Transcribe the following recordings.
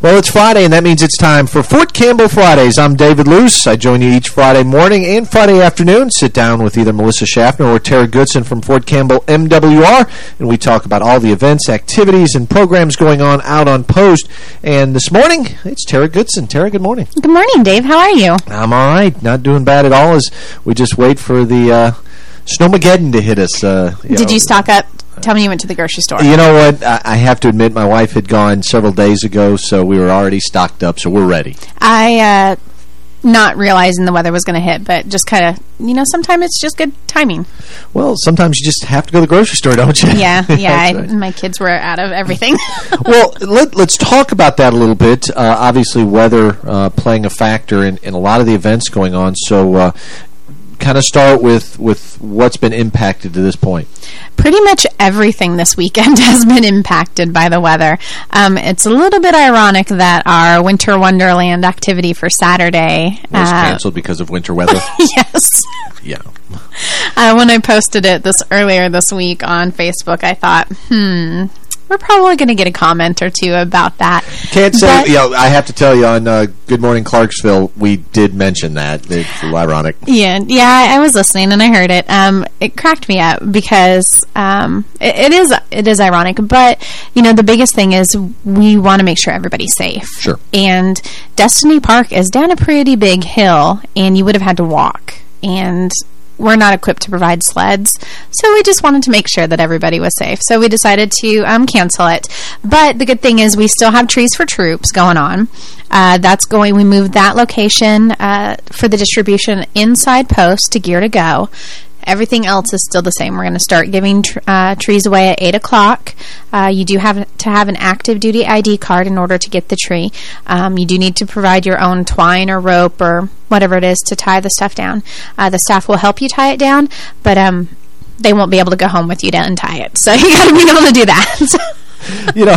Well, it's Friday, and that means it's time for Fort Campbell Fridays. I'm David Luce. I join you each Friday morning and Friday afternoon. Sit down with either Melissa Schaffner or Tara Goodson from Fort Campbell MWR, and we talk about all the events, activities, and programs going on out on post. And this morning, it's Tara Goodson. Tara, good morning. Good morning, Dave. How are you? I'm all right. Not doing bad at all as we just wait for the uh, Snowmageddon to hit us. Uh, you Did know. you stock up Tell me you went to the grocery store. You know what? I, have to admit my wife had gone several days ago, so we were already stocked up, so we're ready. I, uh, not realizing the weather was going to hit, but just kind of, you know, sometimes it's just good timing. Well, sometimes you just have to go to the grocery store, don't you? Yeah, yeah. I, my kids were out of everything. well, let, us talk about that a little bit. Uh, obviously, weather uh, playing a factor in, in a lot of the events going on. So, uh, kind of start with with what's been impacted to this point. Pretty much everything this weekend has been impacted by the weather. Um, it's a little bit ironic that our Winter Wonderland activity for Saturday was uh, canceled because of winter weather. yes. Yeah. Uh, when I posted it this earlier this week on Facebook, I thought, hmm, we're probably going to get a comment or two about that. Can't say, but, you know, I have to tell you on uh, Good Morning Clarksville, we did mention that. It's ironic. Yeah, yeah, I was listening and I heard it. Um, it cracked me up because um, it, it is it is ironic, but you know, the biggest thing is we want to make sure everybody's safe. Sure. And Destiny Park is down a pretty big hill, and you would have had to walk. And we're not equipped to provide sleds. So we just wanted to make sure that everybody was safe. So we decided to um, cancel it. But the good thing is we still have Trees for Troops going on. Uh, that's going, we moved that location uh, for the distribution inside post to Gear to Go. Everything else is still the same. We're going to start giving tr uh, trees away at 8 o'clock. Uh, you do have to have an active duty ID card in order to get the tree. Um, you do need to provide your own twine or rope or whatever it is to tie the stuff down. Uh, the staff will help you tie it down, but um, they won't be able to go home with you to untie it. So you got to be able to do that. you know,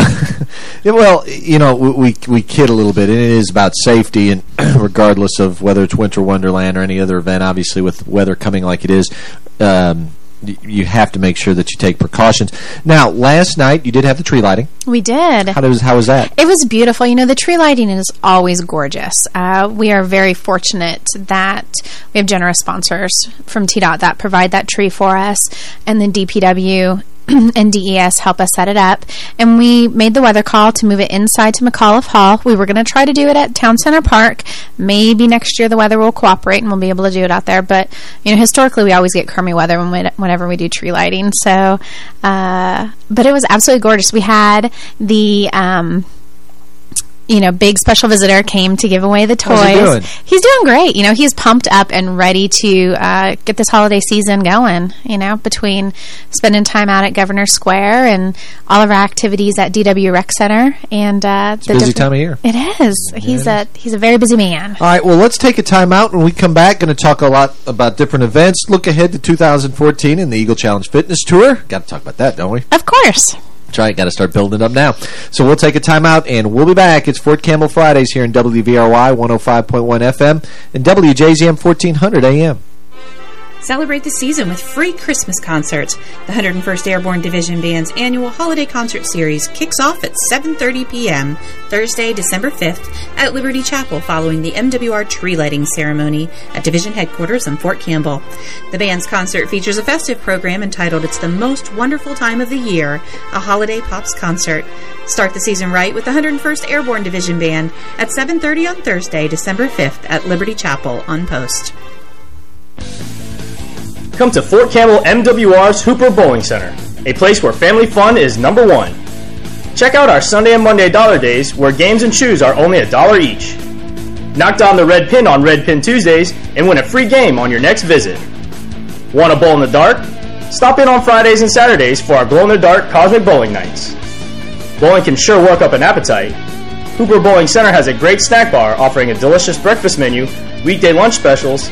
well, you know, we we kid a little bit, and it is about safety, and regardless of whether it's Winter Wonderland or any other event, obviously with weather coming like it is, um, you have to make sure that you take precautions. Now, last night you did have the tree lighting. We did. How was how was that? It was beautiful. You know, the tree lighting is always gorgeous. Uh, we are very fortunate that we have generous sponsors from TDOT that provide that tree for us, and the DPW and DES help us set it up. And we made the weather call to move it inside to McAuliffe Hall. We were going to try to do it at Town Center Park. Maybe next year the weather will cooperate and we'll be able to do it out there. But, you know, historically we always get crummy weather when we, whenever we do tree lighting. So, uh, but it was absolutely gorgeous. We had the... Um, you know, big special visitor came to give away the toys. He doing? He's doing great. You know, he's pumped up and ready to uh, get this holiday season going, you know, between spending time out at Governor Square and all of our activities at DW Rec Center. and uh, the busy time of year. It is. He's a he's a very busy man. All right, well, let's take a time out. When we come back, going to talk a lot about different events. Look ahead to 2014 and the Eagle Challenge Fitness Tour. Got to talk about that, don't we? Of course. Right. Got to start building up now. So we'll take a timeout, and we'll be back. It's Fort Campbell Fridays here in WVRY 105.1 FM and WJZM 1400 AM. Celebrate the season with free Christmas concerts. The 101st Airborne Division Band's annual holiday concert series kicks off at 7:30 p.m. Thursday, December 5th at Liberty Chapel following the MWR tree lighting ceremony at Division headquarters in Fort Campbell. The band's concert features a festive program entitled It's the Most Wonderful Time of the Year, a holiday pops concert. Start the season right with the 101st Airborne Division Band at 7:30 on Thursday, December 5th at Liberty Chapel on Post. Come to Fort Campbell MWR's Hooper Bowling Center, a place where family fun is number one. Check out our Sunday and Monday dollar days where games and shoes are only a dollar each. Knock down the red pin on Red Pin Tuesdays and win a free game on your next visit. Want a bowl in the dark? Stop in on Fridays and Saturdays for our glow-in-the-dark Cosmic Bowling Nights. Bowling can sure work up an appetite. Hooper Bowling Center has a great snack bar offering a delicious breakfast menu, weekday lunch specials,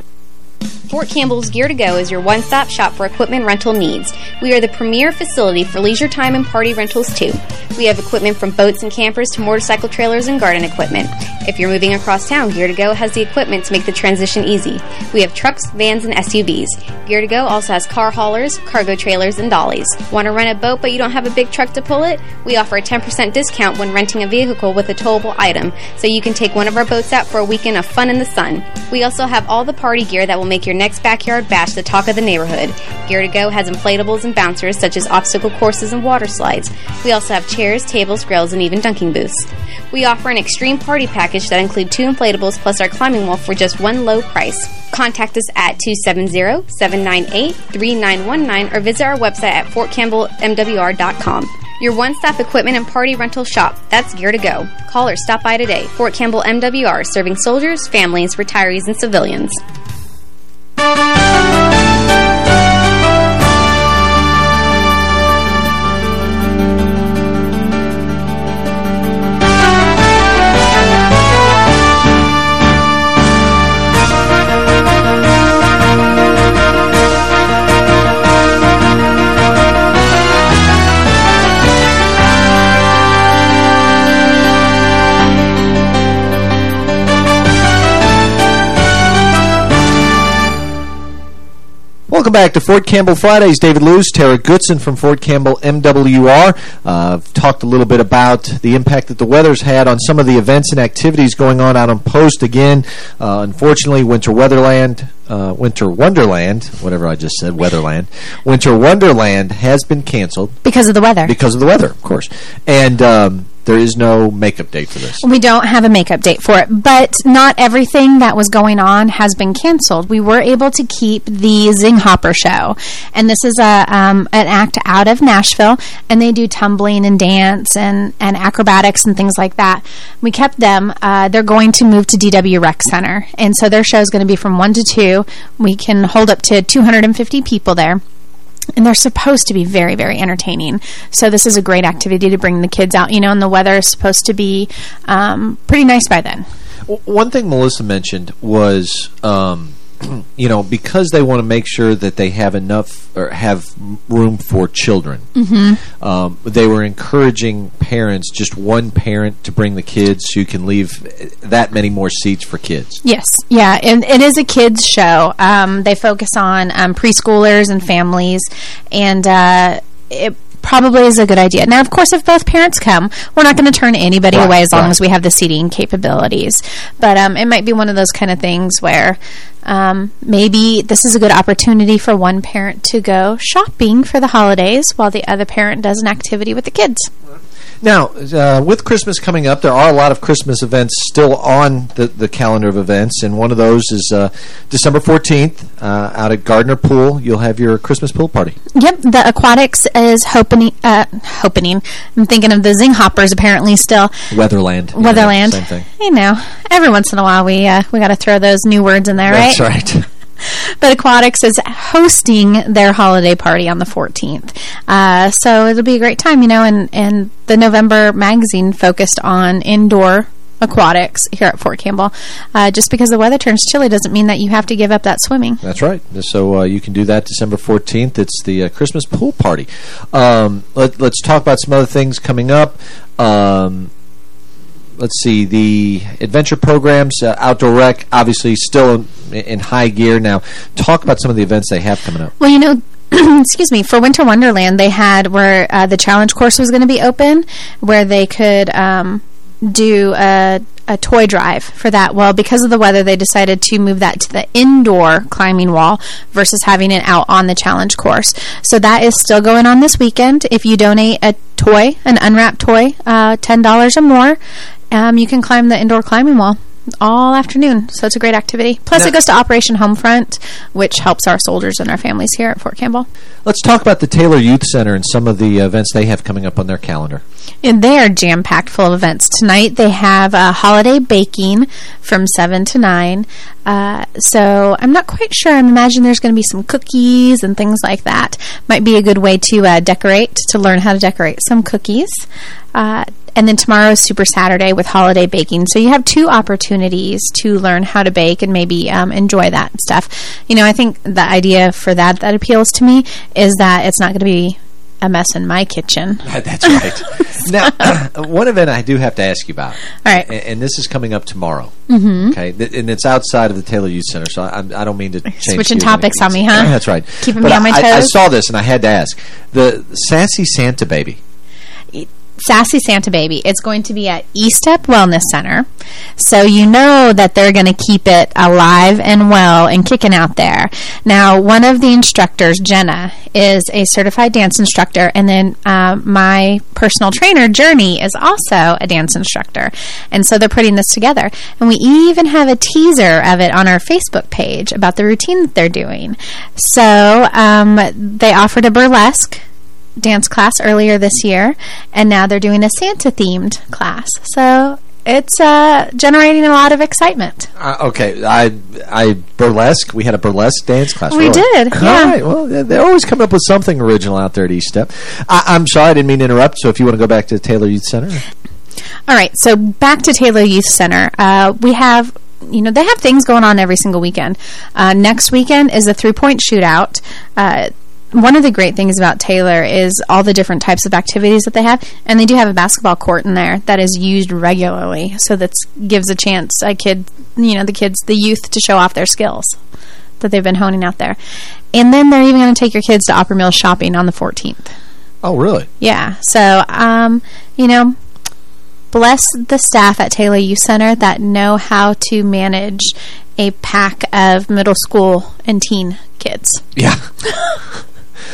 Fort Campbell's Gear to Go is your one stop shop for equipment rental needs. We are the premier facility for leisure time and party rentals, too. We have equipment from boats and campers to motorcycle trailers and garden equipment. If you're moving across town, Gear to Go has the equipment to make the transition easy. We have trucks, vans, and SUVs. Gear to Go also has car haulers, cargo trailers, and dollies. Want to rent a boat but you don't have a big truck to pull it? We offer a 10% discount when renting a vehicle with a towable item, so you can take one of our boats out for a weekend of fun in the sun. We also have all the party gear that will make your next backyard bash the talk of the neighborhood. Gear to Go has inflatables and bouncers such as obstacle courses and water slides. We also have chairs, tables, grills, and even dunking booths. We offer an extreme party package that includes two inflatables plus our climbing wall for just one low price. Contact us at 270-798-3919 or visit our website at fortcampbellmwr.com. Your one-stop equipment and party rental shop. That's Gear to Go. Call or stop by today. Fort Campbell MWR, serving soldiers, families, retirees, and civilians. Welcome back to Fort Campbell Fridays. David Luce, Tara Goodson from Fort Campbell MWR. Uh, I've talked a little bit about the impact that the weather's had on some of the events and activities going on out on post. Again, uh, unfortunately, Winter Weatherland, uh, Winter Wonderland, whatever I just said, Weatherland, Winter Wonderland has been canceled. Because of the weather. Because of the weather, of course. And um, there is no makeup date for this. We don't have a makeup date for it, but not everything that was going on has been canceled. We were able to keep the Zinghopper show, and this is a um, an act out of Nashville, and they do tumbling and dance and, and acrobatics and things like that. We kept them. Uh, they're going to move to DW Rec Center, and so their show is going to be from 1 to 2. We can hold up to 250 people there. And they're supposed to be very, very entertaining. So this is a great activity to bring the kids out, you know, and the weather is supposed to be um, pretty nice by then. One thing Melissa mentioned was um, you know, because they want to make sure that they have enough or have room for children, Mm-hmm. um, they were encouraging parents, just one parent, to bring the kids so you can leave that many more seats for kids. Yes, yeah, and it is a kids show. Um, they focus on um, preschoolers and families, and uh, it probably is a good idea. Now, of course, if both parents come, we're not going to turn anybody Right, away as long right. as we have the seating capabilities. But um, it might be one of those kind of things where um, maybe this is a good opportunity for one parent to go shopping for the holidays while the other parent does an activity with the kids. Now, uh, with Christmas coming up, there are a lot of Christmas events still on the, the calendar of events, and one of those is uh, December 14th uh, out at Gardner Pool. You'll have your Christmas pool party. Yep, the aquatics is hoping, uh, hoping. I'm thinking of the Zinghoppers apparently still. Weatherland. Weatherland. Same thing. You know, every once in a while we uh, we got to throw those new words in there, That's right? right. But Aquatics is hosting their holiday party on the 14th. Uh, so it'll be a great time, you know, and, and the November magazine focused on indoor aquatics here at Fort Campbell. Uh, just because the weather turns chilly doesn't mean that you have to give up that swimming. That's right. So uh, you can do that December 14th. It's the uh, Christmas pool party. Um, let, us talk about some other things coming up. Um, let's see. The adventure programs, uh, Outdoor Rec, obviously still in, in high gear. Now, talk about some of the events they have coming up. Well, you know, excuse me, for Winter Wonderland, they had where uh, the challenge course was going to be open, where they could um, do a, a toy drive for that. Well, because of the weather, they decided to move that to the indoor climbing wall versus having it out on the challenge course. So that is still going on this weekend. If you donate a toy, an unwrapped toy, uh, $10 or more, um, you can climb the indoor climbing wall all afternoon. So it's a great activity. Plus, Now- it goes to Operation Homefront, which helps our soldiers and our families here at Fort Campbell. Let's talk about the Taylor Youth Center and some of the events they have coming up on their calendar. And they are jam-packed full of events. Tonight they have uh, holiday baking from 7 to 9. Uh, so I'm not quite sure. I imagine there's going to be some cookies and things like that. Might be a good way to uh, decorate, to learn how to decorate some cookies. Uh, and then tomorrow is Super Saturday with holiday baking. So you have two opportunities to learn how to bake and maybe um, enjoy that stuff. You know, I think the idea for that that appeals to me is that it's not going to be a mess in my kitchen. That's right. now, one event I do have to ask you about. All right. And, and this is coming up tomorrow. Mm-hmm. Okay. Th- And it's outside of the Taylor Youth Center, so I, I don't mean to change Switching topics on me, huh? That's right. Keeping But me on my I- I, I saw this and I had to ask. The Sassy Santa Baby. Sassy Santa Baby. It's going to be at Estep Wellness Center. So you know that they're going to keep it alive and well and kicking out there. Now, one of the instructors, Jenna, is a certified dance instructor. And then um, my personal trainer, Journey, is also a dance instructor. And so they're putting this together. And we even have a teaser of it on our Facebook page about the routine that they're doing. So um, they offered a burlesque dance class earlier this year, and now they're doing a Santa-themed class. So it's uh, generating a lot of excitement. Uh, okay, I I burlesque. We had a burlesque dance class. We really. did, All yeah. right. Well, they're always coming up with something original out there at Estep. I, I'm sorry, I didn't mean to interrupt. So if you want to go back to Taylor Youth Center, All right, so back to Taylor Youth Center. Uh, we have, you know, they have things going on every single weekend. Uh, next weekend is a three-point shootout. One of the great things about Taylor is all the different types of activities that they have, and they do have a basketball court in there that is used regularly, so that gives a chance a kid, you know, the kids, the youth, to show off their skills that they've been honing out there. And then they're even going to take your kids to Opry Mills shopping on the 14th. oh really? Yeah. So, um, you know, bless the staff at Taylor Youth Center that know how to manage a pack of middle school and teen kids. Yeah.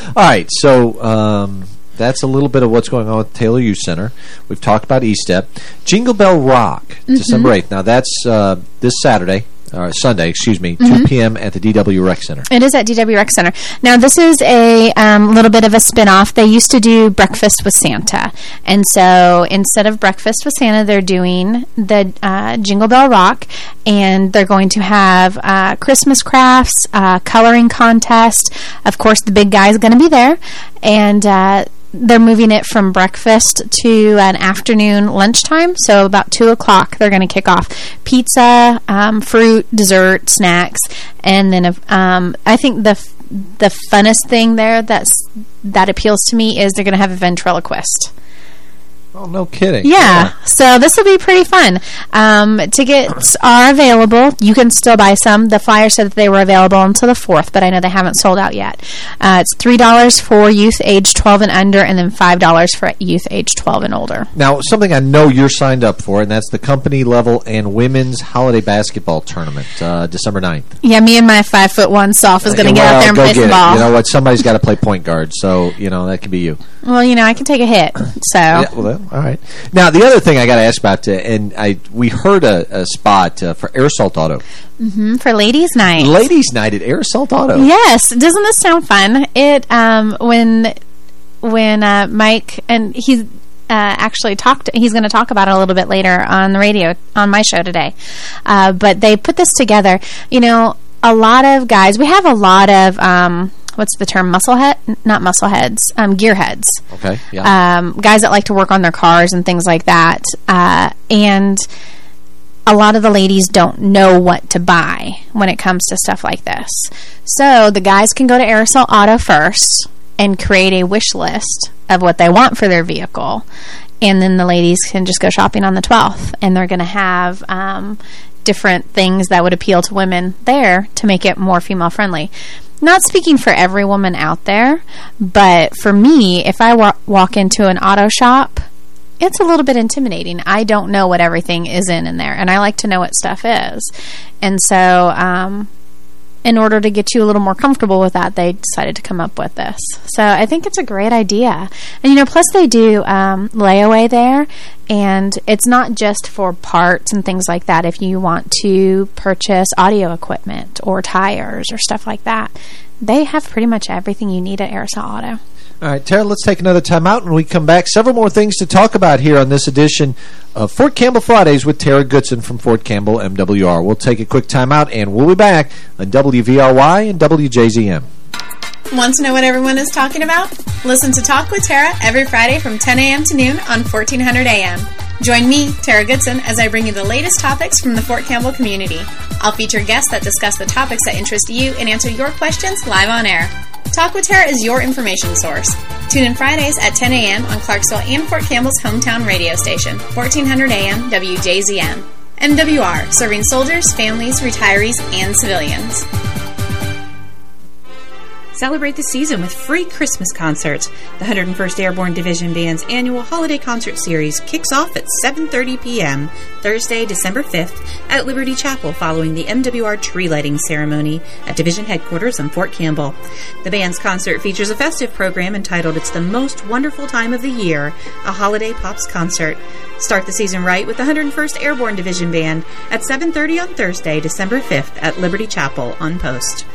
All right, so um, that's a little bit of what's going on with Taylor Youth Center. We've talked about Estep. Jingle Bell Rock, Mm-hmm. December 8th. Now, that's uh, this Saturday, or Sunday, excuse me, Mm-hmm. 2 p.m. at the DW Rec Center. It is at DW Rec Center. Now, this is a um, little bit of a spin-off. They used to do Breakfast with Santa. And so instead of Breakfast with Santa, they're doing the uh, Jingle Bell Rock. And they're going to have uh, Christmas crafts, uh, coloring contest. Of course, the big guy's going to be there. And... They're moving it from breakfast to an afternoon lunchtime. So about 2 o'clock, they're going to kick off pizza, um, fruit, dessert, snacks. And then um, I think the the funnest thing there that's that appeals to me is they're going to have a ventriloquist. Oh, no kidding. Yeah. yeah. So this will be pretty fun. Um, tickets are available. You can still buy some. The flyer said that they were available until the 4th, but I know they haven't sold out yet. Uh, it's $3 for youth age 12 and under, and then $5 for youth age 12 and older. Now, something I know you're signed up for, and that's the company level and women's holiday basketball tournament, uh, December 9th. Yeah, me and my five foot one self is going to get well, out there and play some ball. You know what? Somebody's got to play point guard, so, you know, that could be you. Well, you know, I can take a hit, so. Yeah, well, all right. Now, the other thing I got to ask about, uh, and I we heard a, a spot uh, for Air Assault Auto. Mm -hmm, for Ladies Night. Ladies Night at Air Assault Auto. Yes. Doesn't this sound fun? It, um, when, when uh, Mike, and he's, uh, actually talked. He's going to talk about it a little bit later on the radio on my show today. Uh, but they put this together. You know, a lot of guys. We have a lot of um, what's the term? Musclehead? Not muscleheads. Um, gearheads. Okay. Yeah. Um, guys that like to work on their cars and things like that. Uh, and a lot of the ladies don't know what to buy when it comes to stuff like this. So the guys can go to Air Assault Auto first and create a wish list of what they want for their vehicle. And then the ladies can just go shopping on the 12th. And they're going to have um, different things that would appeal to women there to make it more female friendly not speaking for every woman out there, but for me, if I wa walk into an auto shop, it's a little bit intimidating. I don't know what everything is in in there, and I like to know what stuff is. And so, um, in order to get you a little more comfortable with that, they decided to come up with this. So I think it's a great idea. And, you know, plus they do um, layaway there, and it's not just for parts and things like that. If you want to purchase audio equipment or tires or stuff like that, they have pretty much everything you need at Assault Auto. All right, Tara, let's take another time out. When we come back, several more things to talk about here on this edition of Fort Campbell Fridays with Tara Goodson from Fort Campbell MWR. We'll take a quick time out, and we'll be back on WVRY and WJZM. Want to know what everyone is talking about? Listen to Talk with Tara every Friday from 10 a.m. to noon on 1400 a.m. Join me, Tara Goodson, as I bring you the latest topics from the Fort Campbell community. I'll feature guests that discuss the topics that interest you and answer your questions live on air. Talk with Tara is your information source. Tune in Fridays at 10 a.m. on Clarksville and Fort Campbell's hometown radio station, 1400 a.m. WJZM. MWR, serving soldiers, families, retirees, and civilians. Celebrate the season with free Christmas concerts. The 101st Airborne Division Band's annual holiday concert series kicks off at 7:30 p.m. Thursday, December 5th at Liberty Chapel following the MWR tree lighting ceremony at division headquarters in Fort Campbell. The band's concert features a festive program entitled It's the Most Wonderful Time of the Year, a holiday pops concert. Start the season right with the 101st Airborne Division Band at 7:30 on Thursday, December 5th at Liberty Chapel on Post.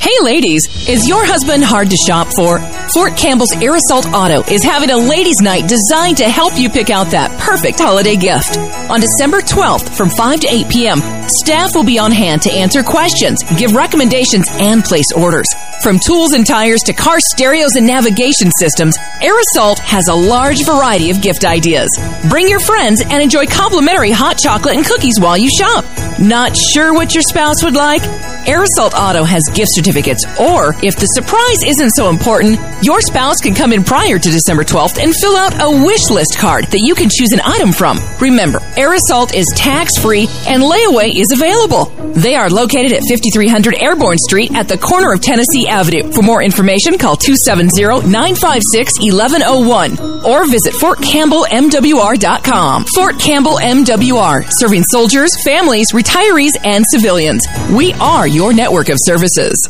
Hey ladies, is your husband hard to shop for? Fort Campbell's Air Assault Auto is having a ladies' night designed to help you pick out that perfect holiday gift. On December 12th from 5 to 8 p.m., staff will be on hand to answer questions, give recommendations, and place orders. From tools and tires to car stereos and navigation systems, Air Assault has a large variety of gift ideas. Bring your friends and enjoy complimentary hot chocolate and cookies while you shop. Not sure what your spouse would like? Air Assault Auto has gift certificates, or if the surprise isn't so important, your spouse can come in prior to December 12th and fill out a wish list card that you can choose an item from. Remember, Air Assault is tax free and layaway is available. They are located at 5300 Airborne Street at the corner of Tennessee Avenue. For more information, call 270 956 1101 or visit FortCampbellMWR.com. Fort Campbell MWR, serving soldiers, families, retirees, and civilians. We are your network of services.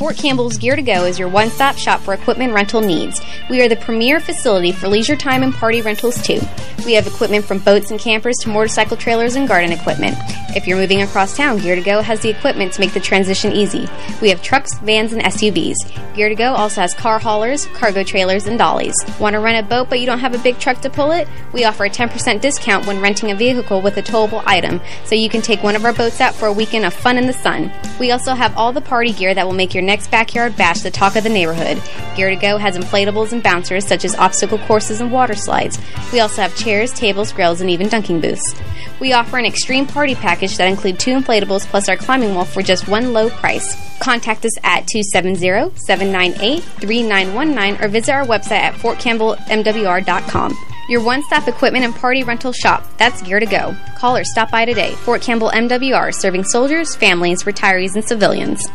Fort Campbell's Gear to Go is your one-stop shop for equipment rental needs. We are the premier facility for leisure time and party rentals too. We have equipment from boats and campers to motorcycle trailers and garden equipment. If you're moving across town, Gear to Go has the equipment to make the transition easy. We have trucks, vans, and SUVs. Gear to Go also has car haulers, cargo trailers, and dollies. Want to rent a boat but you don't have a big truck to pull it? We offer a 10% discount when renting a vehicle with a towable item, so you can take one of our boats out for a weekend of fun in the sun. We also have all the party gear that will make your next backyard bash the talk of the neighborhood. Gear to Go has inflatables and bouncers such as obstacle courses and water slides. We also have chairs, tables, grills, and even dunking booths. We offer an extreme party package that includes two inflatables plus our climbing wall for just one low price. Contact us at 270-798-3919 or visit our website at fortcampbellmwr.com. Your one-stop equipment and party rental shop. That's Gear to Go. Call or stop by today. Fort Campbell MWR, serving soldiers, families, retirees, and civilians.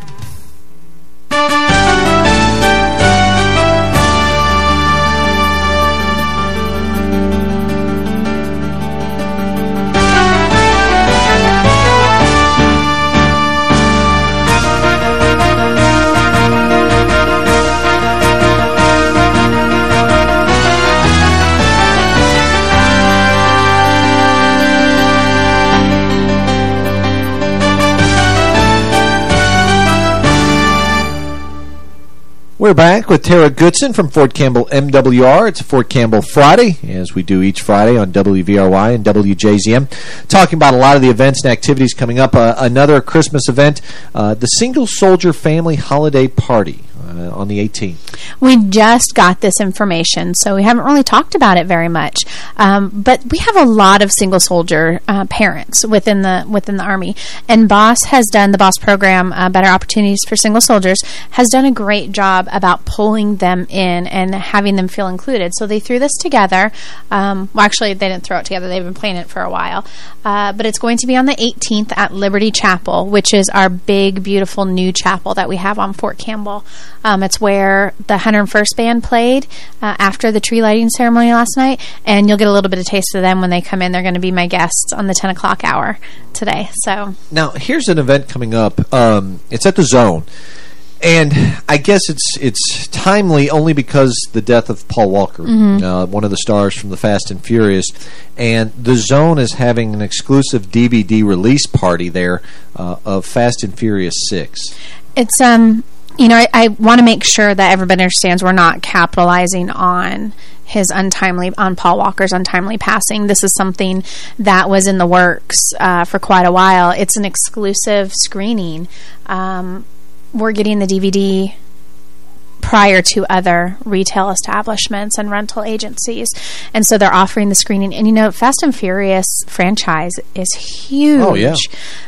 We're back with Tara Goodson from Fort Campbell MWR. It's Fort Campbell Friday, as we do each Friday on WVRY and WJZM, talking about a lot of the events and activities coming up. Uh, another Christmas event, uh, the Single Soldier Family Holiday Party uh, on the 18th. We just got this information, so we haven't really talked about it very much. Um, but we have a lot of single soldier uh, parents within the within the Army. And BOSS has done, the BOSS program, uh, Better Opportunities for Single Soldiers, has done a great job about pulling them in and having them feel included. So they threw this together. Um, well, actually, they didn't throw it together. They've been playing it for a while. Uh, but it's going to be on the 18th at Liberty Chapel, which is our big, beautiful new chapel that we have on Fort Campbell. Um, it's where the 101st Band played uh, after the tree lighting ceremony last night, and you'll get a little bit of taste of them when they come in. They're going to be my guests on the 10 o'clock hour today. So Now, here's an event coming up. Um, it's at the Zone. And I guess it's it's timely only because the death of Paul Walker, Mhm. uh, one of the stars from the Fast and Furious, and the Zone is having an exclusive DVD release party there uh, of Fast and Furious Six. It's um you know I, I want to make sure that everybody understands we're not capitalizing on his untimely on Paul Walker's untimely passing. This is something that was in the works uh, for quite a while. It's an exclusive screening. Um, we're getting the DVD prior to other retail establishments and rental agencies. And so they're offering the screening. And, you know, Fast and Furious franchise is huge. Oh yeah,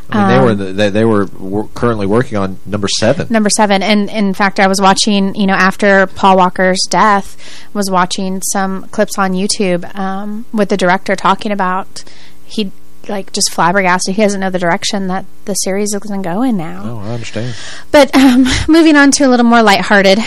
I mean they Um, were the, they, they were currently working on number seven. Number seven. And in fact, I was watching, you know, after Paul Walker's death, was watching some clips on YouTube um, with the director talking about he like just flabbergasted. He doesn't know the direction that the series is going to go in now. Oh, I understand. But um, moving on to a little more lighthearted,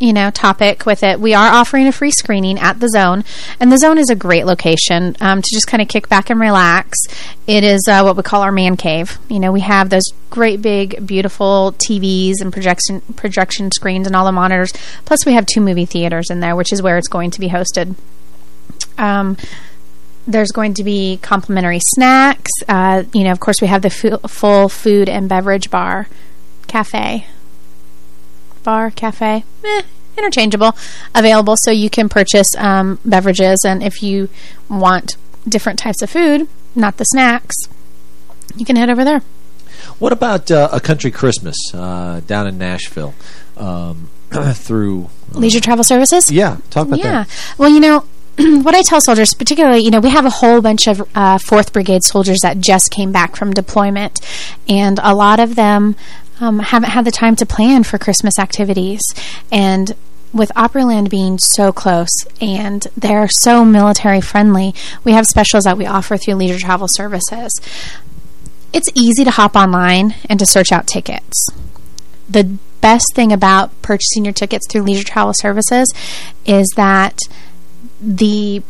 you know, topic with it, we are offering a free screening at the Zone, and the Zone is a great location um, to just kind of kick back and relax. It is uh, what we call our man cave. You know, we have those great big, beautiful TVs and projection projection screens and all the monitors. Plus, we have two movie theaters in there, which is where it's going to be hosted. Um, there's going to be complimentary snacks. Uh, you know, of course, we have the full food and beverage bar, cafe, bar, cafe, eh, interchangeable, available. So you can purchase um, beverages, and if you want different types of food, not the snacks, you can head over there. What about uh, a country Christmas uh, down in Nashville um, through uh, Leisure Travel Services? Yeah, talk about yeah. that. Well, you know, what I tell soldiers, particularly, you know, we have a whole bunch of uh, 4th Brigade soldiers that just came back from deployment, and a lot of them um, haven't had the time to plan for Christmas activities. And with Opryland being so close and they're so military friendly, we have specials that we offer through Leisure Travel Services. It's easy to hop online and to search out tickets. The best thing about purchasing your tickets through Leisure Travel Services is that the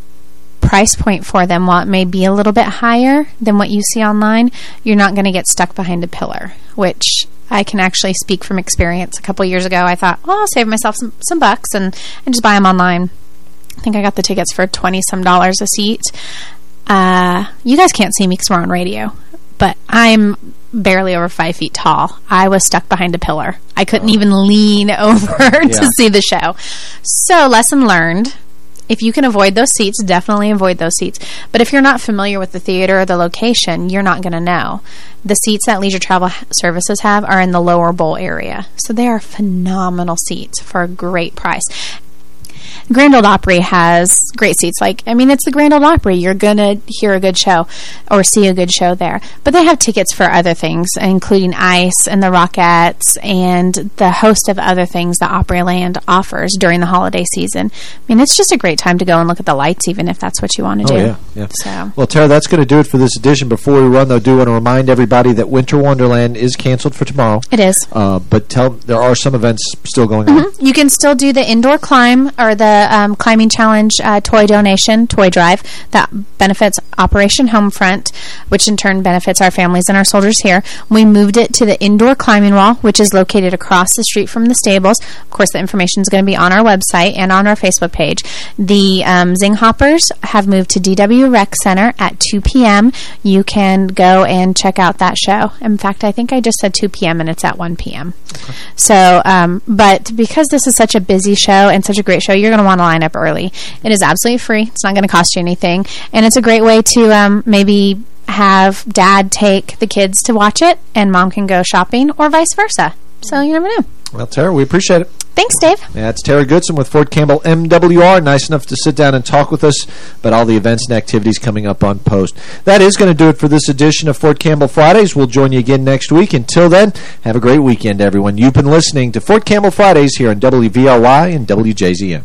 price point for them, while it may be a little bit higher than what you see online, you're not going to get stuck behind a pillar, which I can actually speak from experience. A couple years ago, I thought, well, I'll save myself some, some bucks and, and just buy them online. I think I got the tickets for 20-some dollars a seat. Uh, you guys can't see me because we're on radio, but I'm barely over five feet tall. I was stuck behind a pillar. I couldn't even lean over Yeah. to see the show. So, lesson learned. If you can avoid those seats, definitely avoid those seats. But if you're not familiar with the theater or the location, you're not going to know. The seats that Leisure Travel Services have are in the lower bowl area. So they are phenomenal seats for a great price. Grand Ole Opry has great seats. Like, I mean, it's the Grand Ole Opry. You're going to hear a good show or see a good show there. But they have tickets for other things, including Ice and the Rockettes and the host of other things that Opryland offers during the holiday season. I mean, it's just a great time to go and look at the lights, even if that's what you want to oh, do. yeah, yeah. So. Well, Tara, that's going to do it for this edition. Before we run, though, do want to remind everybody that Winter Wonderland is canceled for tomorrow. It is. Uh, but tell there are some events still going mm -hmm. on. You can still do the indoor climb or the um, climbing challenge uh, toy donation, toy drive, that benefits Operation Homefront, which in turn benefits our families and our soldiers here. We moved it to the indoor climbing wall, which is located across the street from the stables. Of course, the information is going to be on our website and on our Facebook page. The um, Zinghoppers have moved to DW Rec Center at 2 p.m. You can go and check out that show. In fact, I think I just said 2 p.m. and it's at 1 p.m. Okay. So, um, but because this is such a busy show and such a great show, you're going to want to line up early. It is absolutely free. It's not going to cost you anything. And it's a great way to um, maybe have dad take the kids to watch it and mom can go shopping or vice versa. So you never know. Well, Tara, we appreciate it. Thanks, Dave. Yeah, it's Tara Goodson with Fort Campbell MWR. Nice enough to sit down and talk with us about all the events and activities coming up on post. That is going to do it for this edition of Fort Campbell Fridays. We'll join you again next week. Until then, have a great weekend, everyone. You've been listening to Fort Campbell Fridays here on WVRY and WJZM.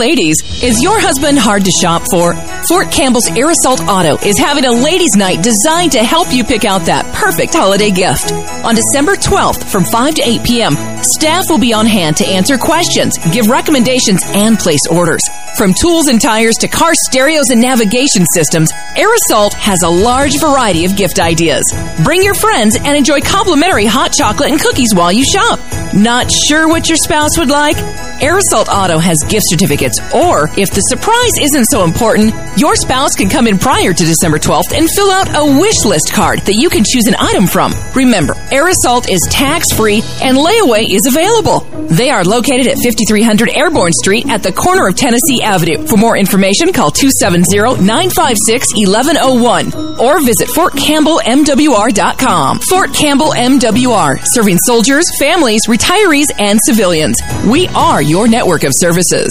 Ladies, is your husband hard to shop for? Fort Campbell's Air Assault Auto is having a ladies' night designed to help you pick out that perfect holiday gift. On December 12th from 5 to 8 p.m., staff will be on hand to answer questions, give recommendations, and place orders. From tools and tires to car stereos and navigation systems, Air Assault has a large variety of gift ideas. Bring your friends and enjoy complimentary hot chocolate and cookies while you shop. Not sure what your spouse would like? Air Assault Auto has gift certificates, or if the surprise isn't so important, your spouse can come in prior to December 12th and fill out a wish list card that you can choose an item from. Remember, Air Assault is tax free and layaway is available. They are located at 5300 Airborne Street at the corner of Tennessee Avenue. For more information, call 270 956 1101 or visit FortCampbellMWR.com. Fort Campbell MWR, serving soldiers, families, retirees, and civilians. We are your network of services.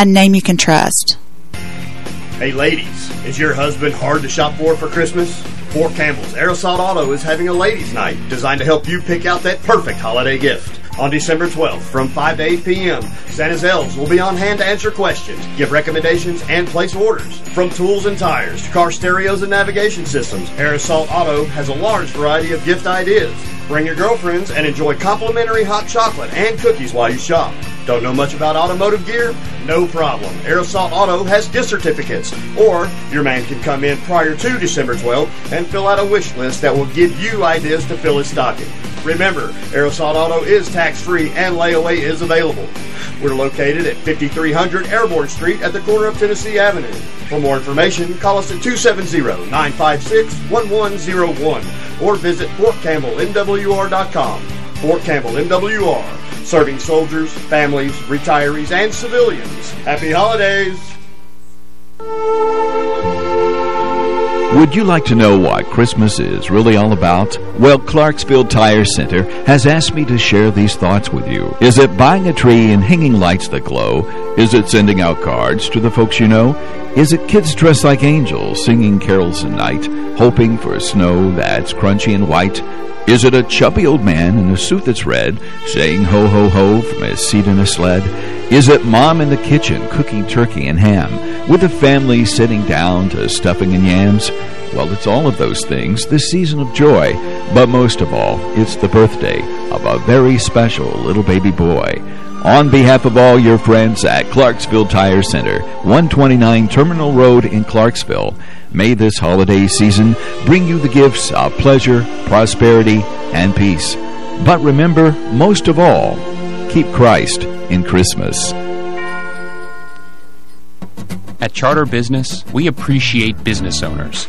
a name you can trust. Hey ladies, is your husband hard to shop for for Christmas? Fort Campbell's Assault Auto is having a ladies night designed to help you pick out that perfect holiday gift. On December 12th from 5 to 8 p.m., Santa's elves will be on hand to answer questions, give recommendations, and place orders. From tools and tires to car stereos and navigation systems, Assault Auto has a large variety of gift ideas. Bring your girlfriends and enjoy complimentary hot chocolate and cookies while you shop. Don't know much about automotive gear? No problem. Assault Auto has gift certificates. Or your man can come in prior to December 12th and fill out a wish list that will give you ideas to fill his stocking. Remember, Assault Auto is tax-free and layaway is available. We're located at 5300 Airborne Street at the corner of Tennessee Avenue. For more information, call us at 270-956-1101 or visit FortCampbellMWR.com. Fort Campbell MWR serving soldiers, families, retirees, and civilians. Happy holidays! Would you like to know what Christmas is really all about? Well, Clarksville Tire Center has asked me to share these thoughts with you. Is it buying a tree and hanging lights that glow? Is it sending out cards to the folks you know? Is it kids dressed like angels singing carols at night, hoping for a snow that's crunchy and white? Is it a chubby old man in a suit that's red, saying ho ho ho from his seat in a sled? Is it mom in the kitchen cooking turkey and ham, with the family sitting down to stuffing and yams? Well, it's all of those things, this season of joy. But most of all, it's the birthday of a very special little baby boy. On behalf of all your friends at Clarksville Tire Center, 129 Terminal Road in Clarksville, may this holiday season bring you the gifts of pleasure, prosperity, and peace. But remember, most of all, keep Christ in Christmas. At Charter Business, we appreciate business owners.